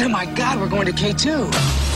Oh my God, we're going to K2.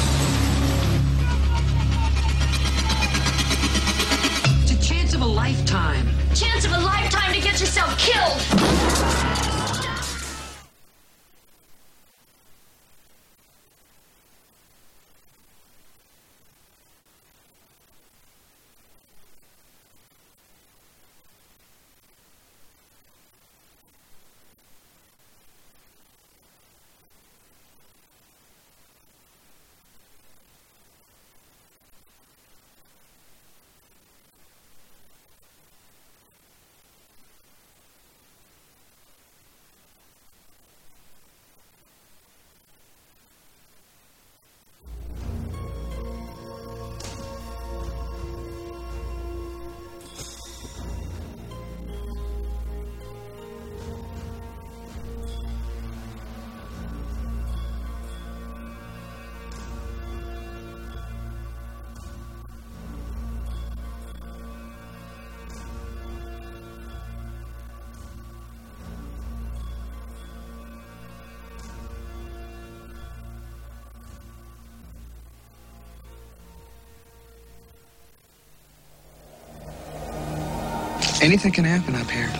Anything can happen up here.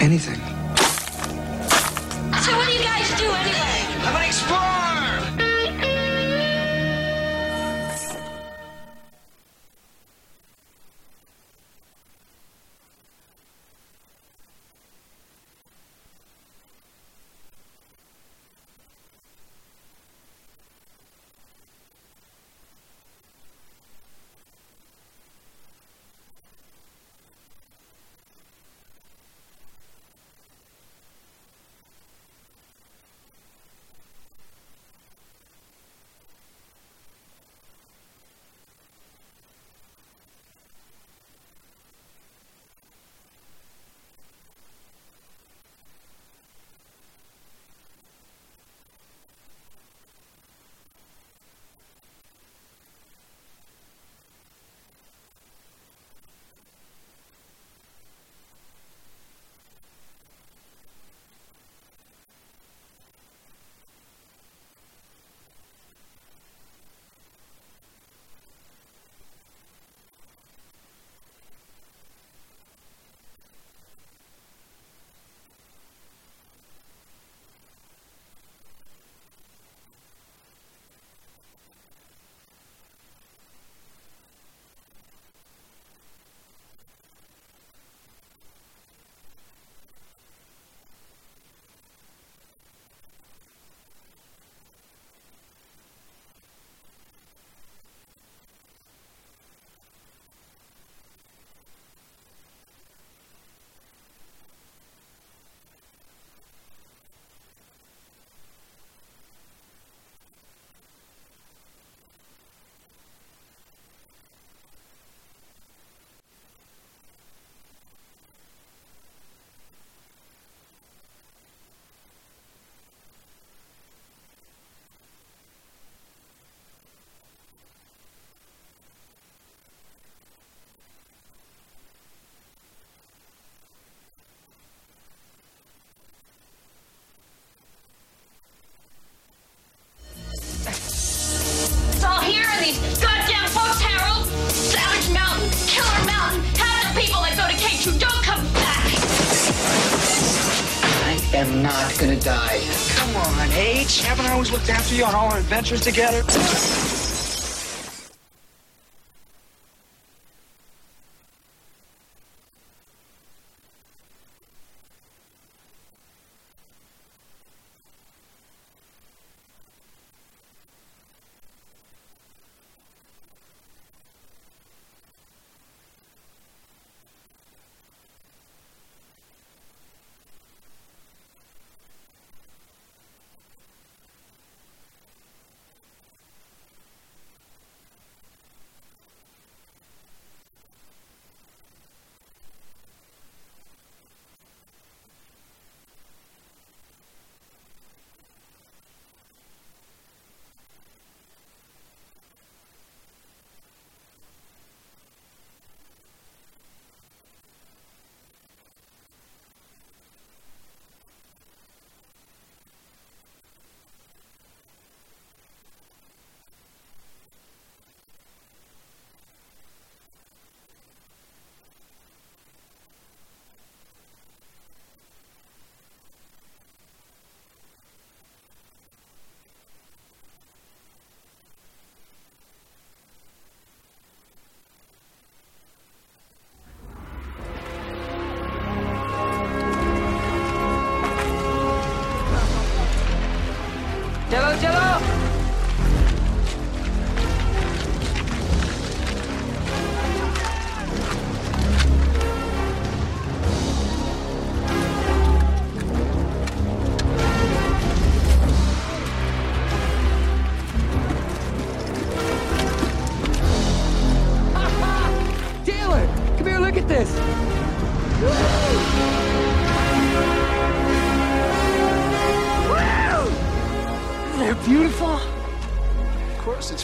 Anything. looked after you on all our adventures together.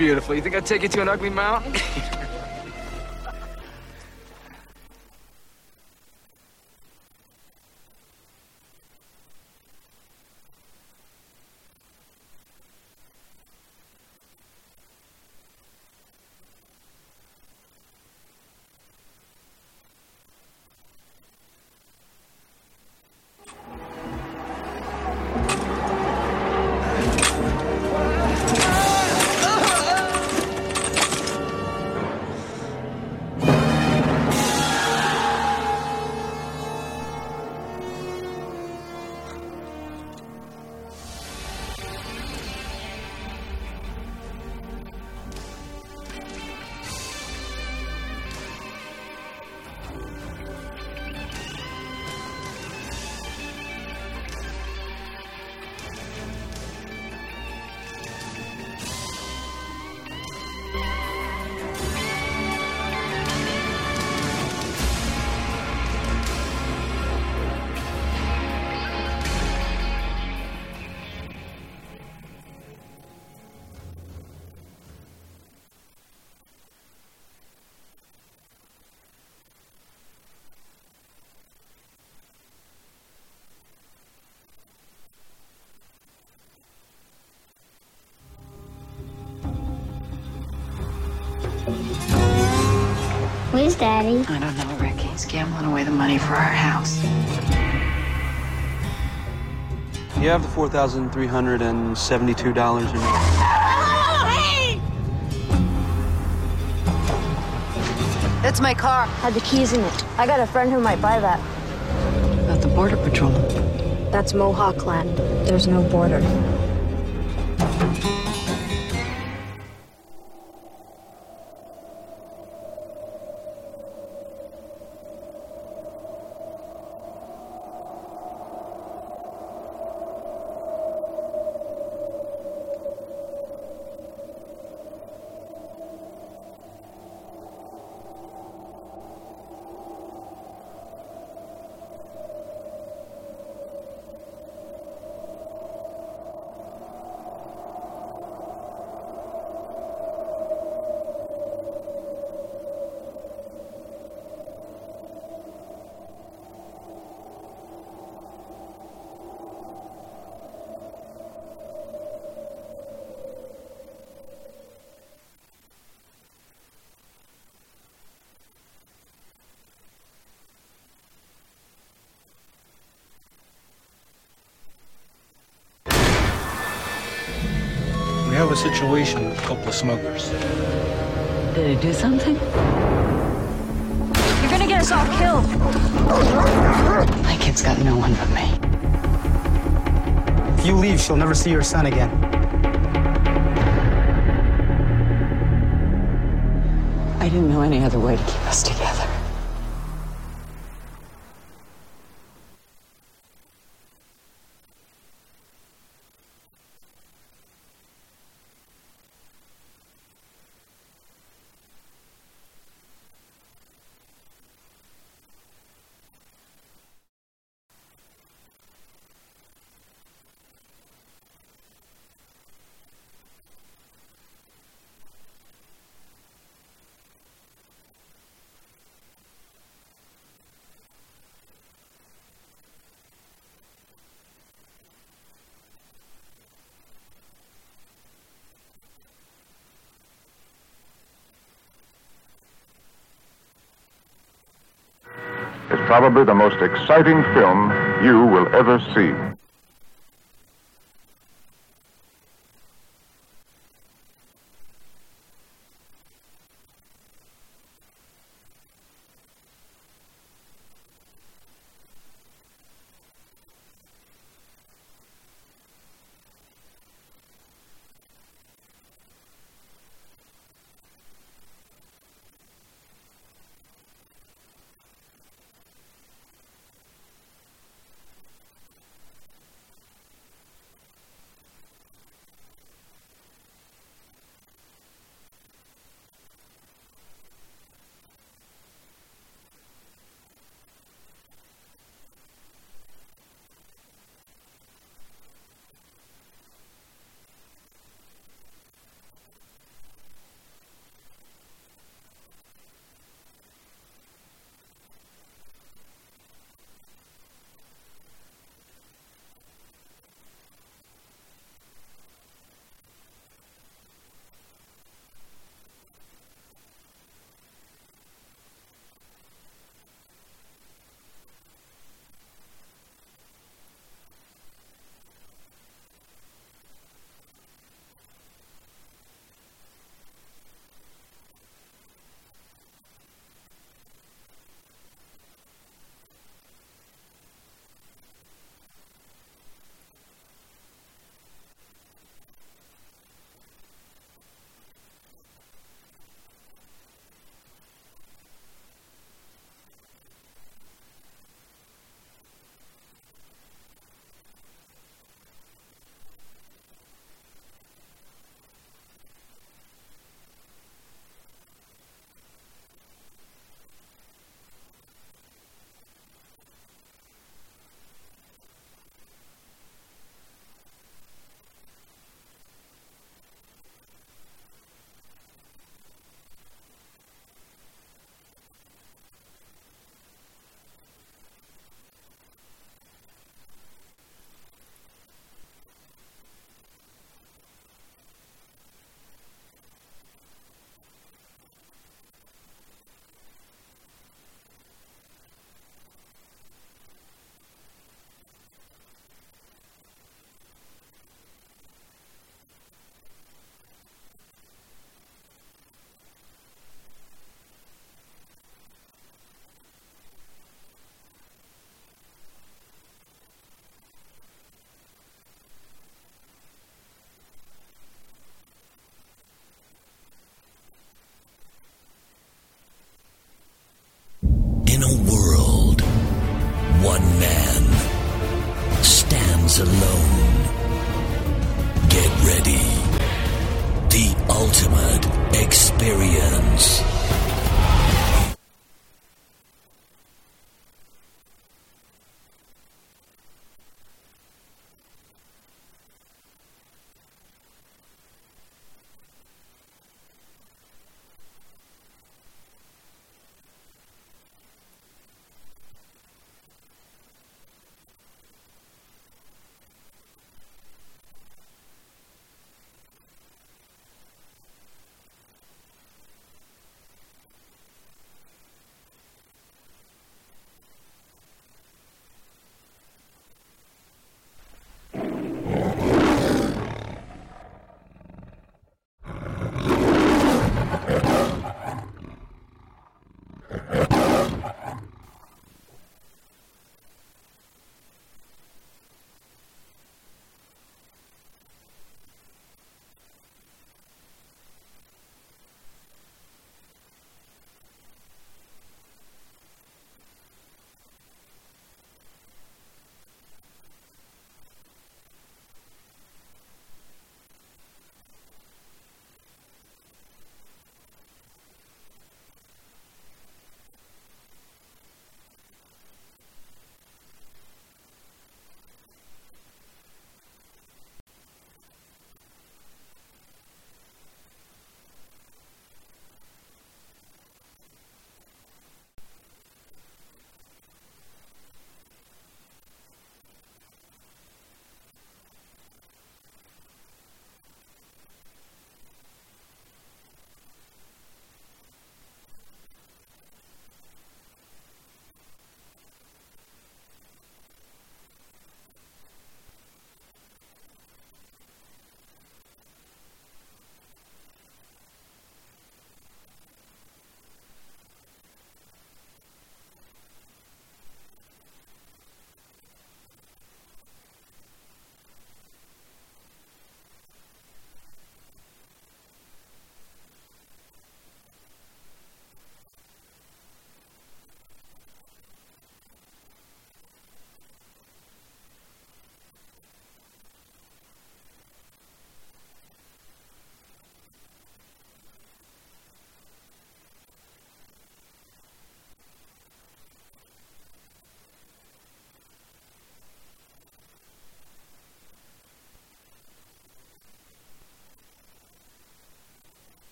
Beautiful. You think I'd take you to an ugly mountain? Daddy? I don't know, Rick. He's gambling away the money for our house. You have the four thousand three hundred and seventy-two dollars in your. That's my car. Had the keys in it. I got a friend who might buy that. About the border patrol. That's Mohawk land. There's no border. Have a situation with a couple of smugglers. Did he do something? You're gonna get us all killed. My kid's got no one but me. If you leave, she'll never see your son again. I didn't know any other way to keep us together. Probably the most exciting film you will ever see.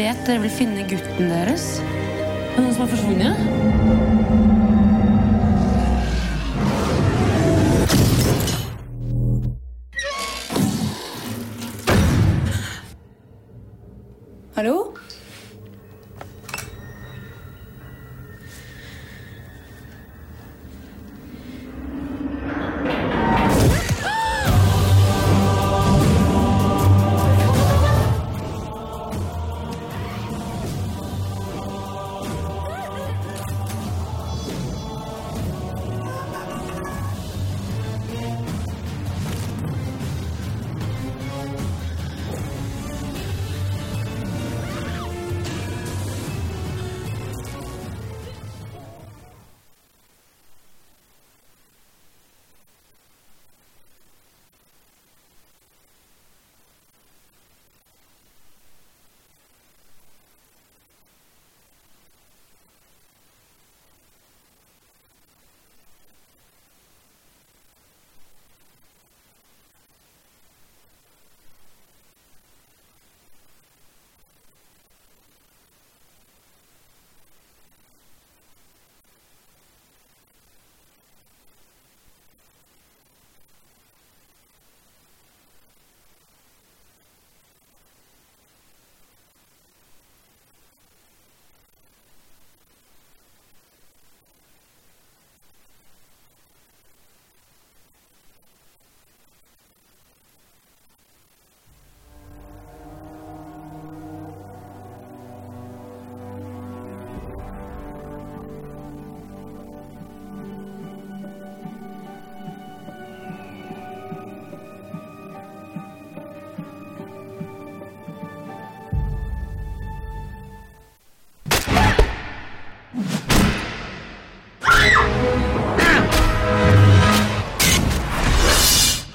Vet dere vil finne gutten deres. Er noen som har forsvunnet?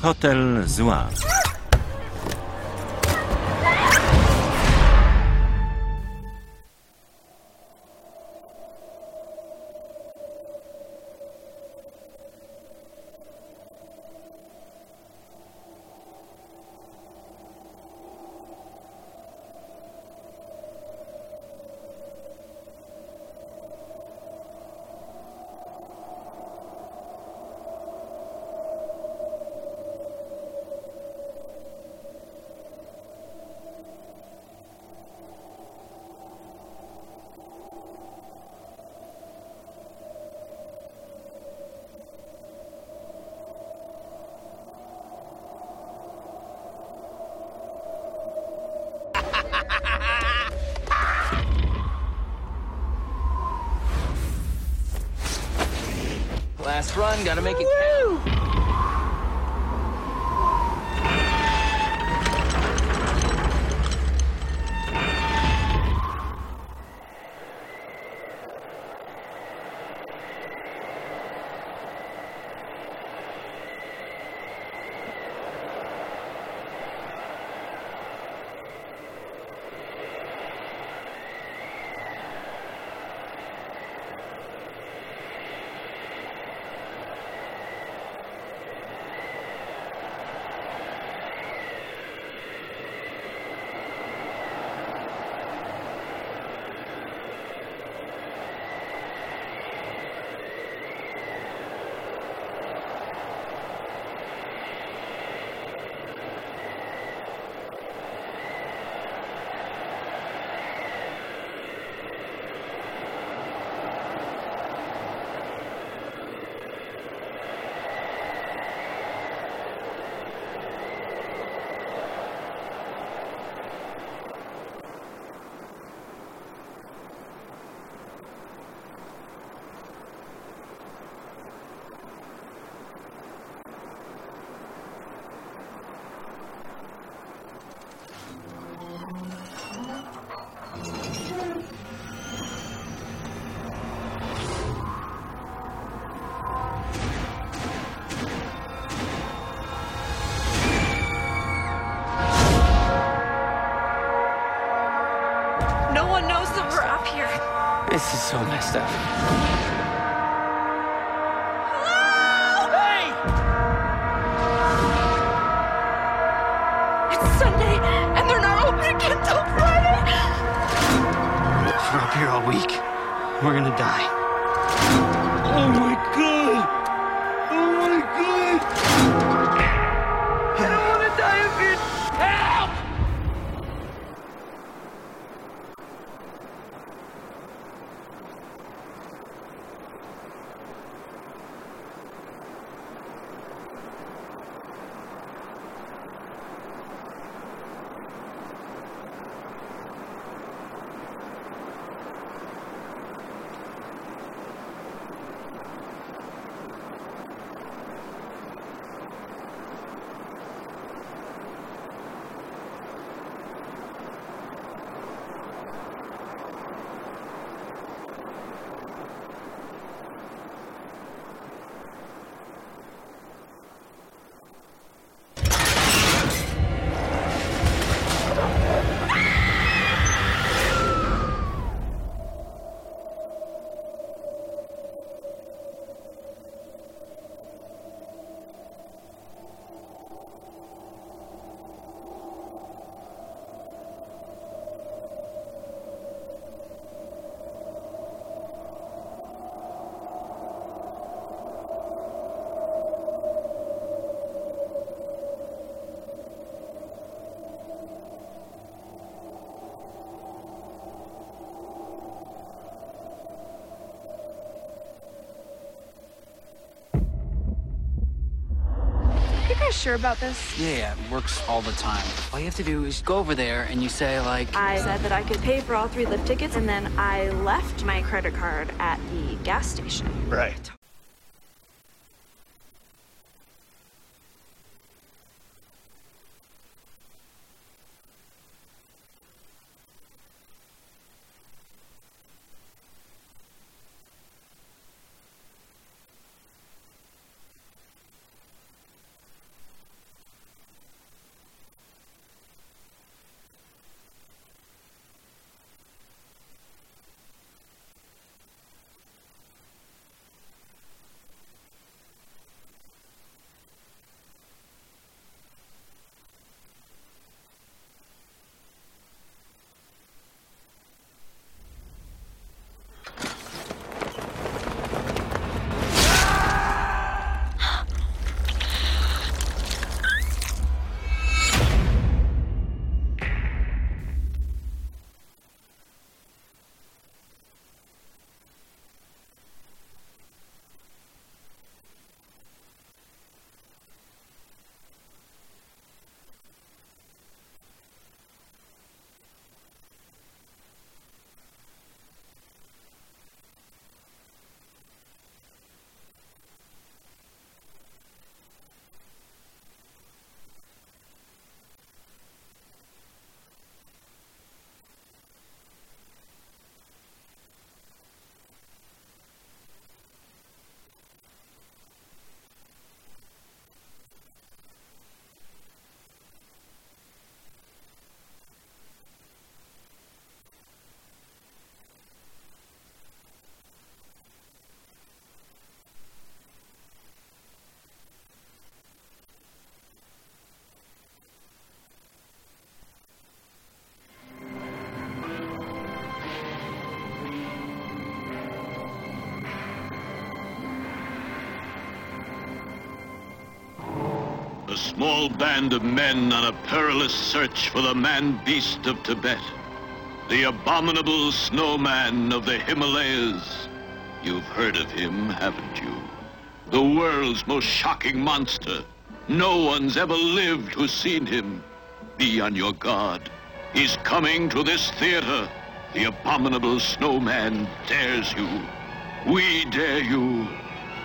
Hotel Zła. No one knows that we're up here. This is so messed up. Hello? Hey! It's Sunday, and they're not open again till Friday. We're up here all week. We're gonna die. Sure about this? Yeah, it works all the time. All you have to do is go over there and you say, like, I said that I could pay for all three lift tickets, and then I left my credit card at the gas station. Right. A small band of men on a perilous search for the man-beast of Tibet. The abominable snowman of the Himalayas. You've heard of him, haven't you? The world's most shocking monster. No one's ever lived who's seen him. Be on your guard. He's coming to this theater. The abominable snowman dares you. We dare you.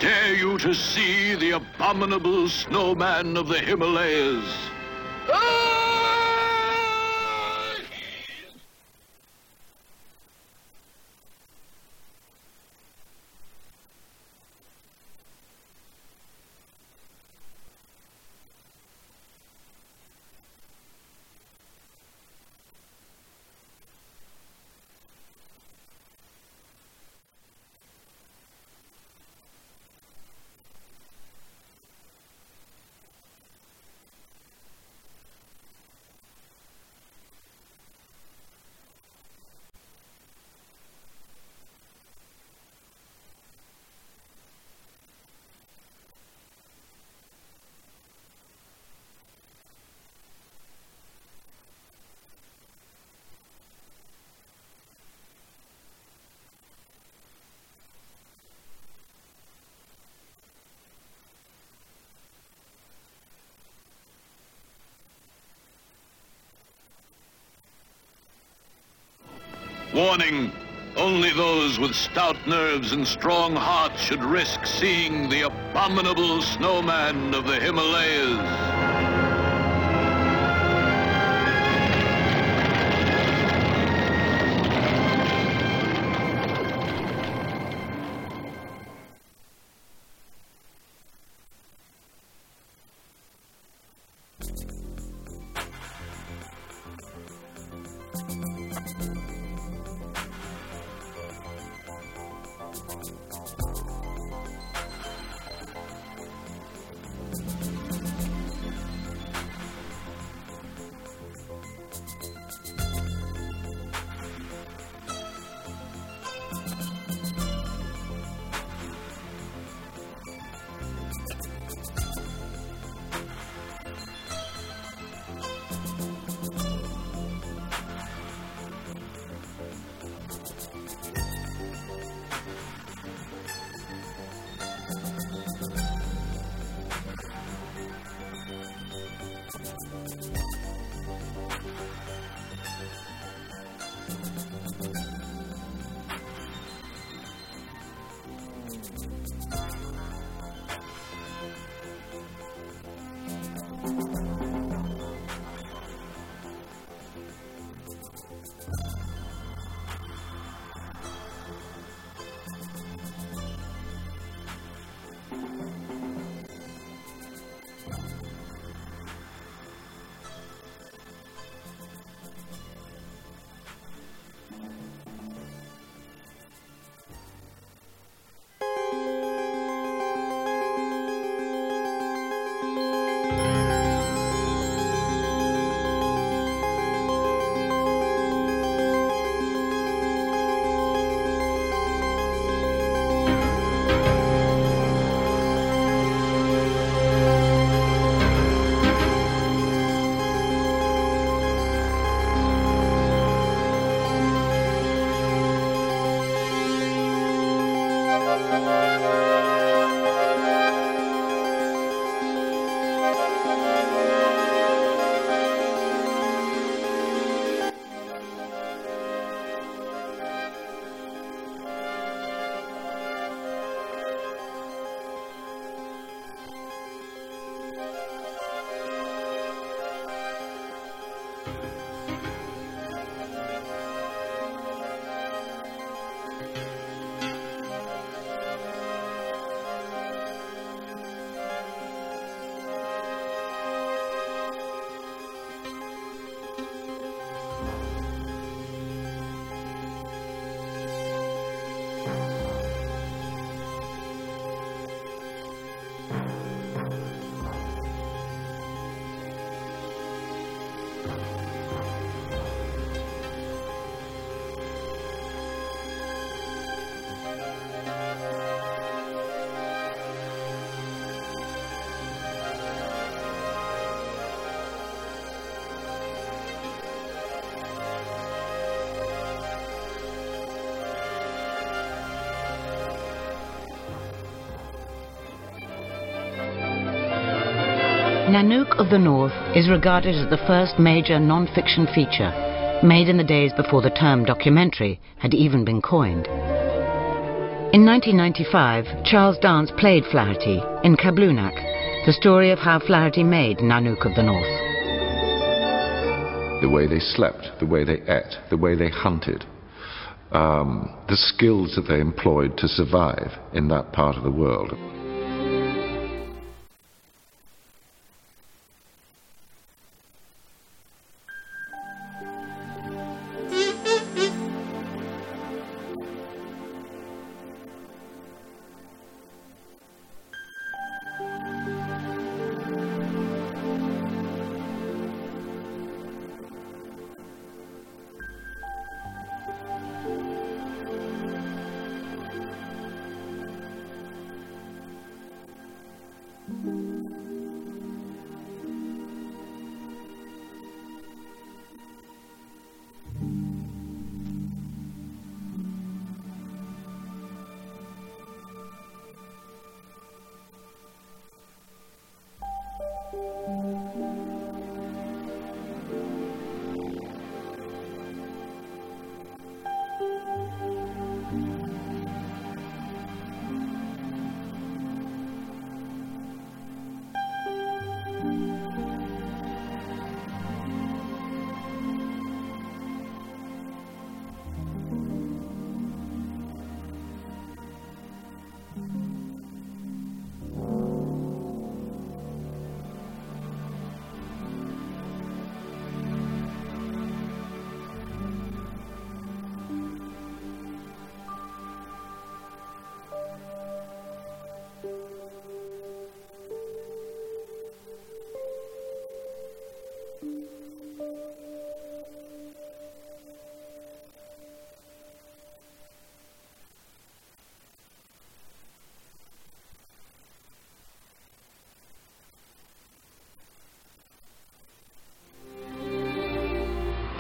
Dare you to see the abominable snowman of the Himalayas. Ah! Warning, only those with stout nerves and strong hearts should risk seeing the abominable snowman of the Himalayas. Nanook of the North is regarded as the first major non-fiction feature made in the days before the term documentary had even been coined. In 1995, Charles Dance played Flaherty in Kabloonak, the story of how Flaherty made Nanook of the North. The way they slept, the way they ate, the way they hunted, um, the skills that they employed to survive in that part of the world.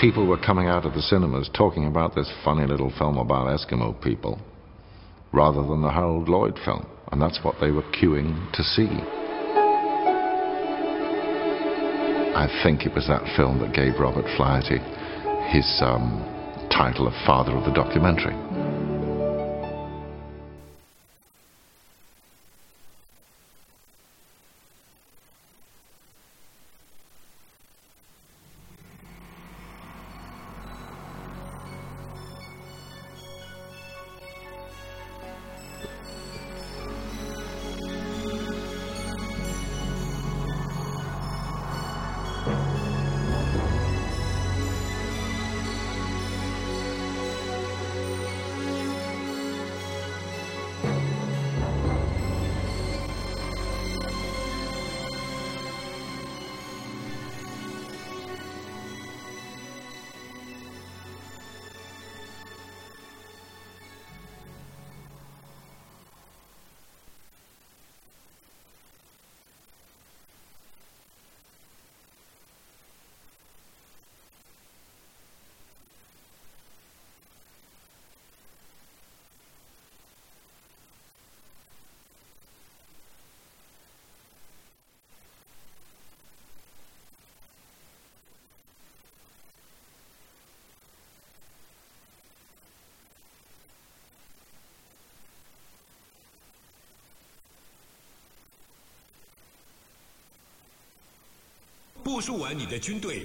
People were coming out of the cinemas talking about this funny little film about Eskimo people rather than the Harold Lloyd film. And that's what they were queuing to see. I think it was that film that gave Robert Flaherty his um, title of father of the documentary. 部署完你的军队，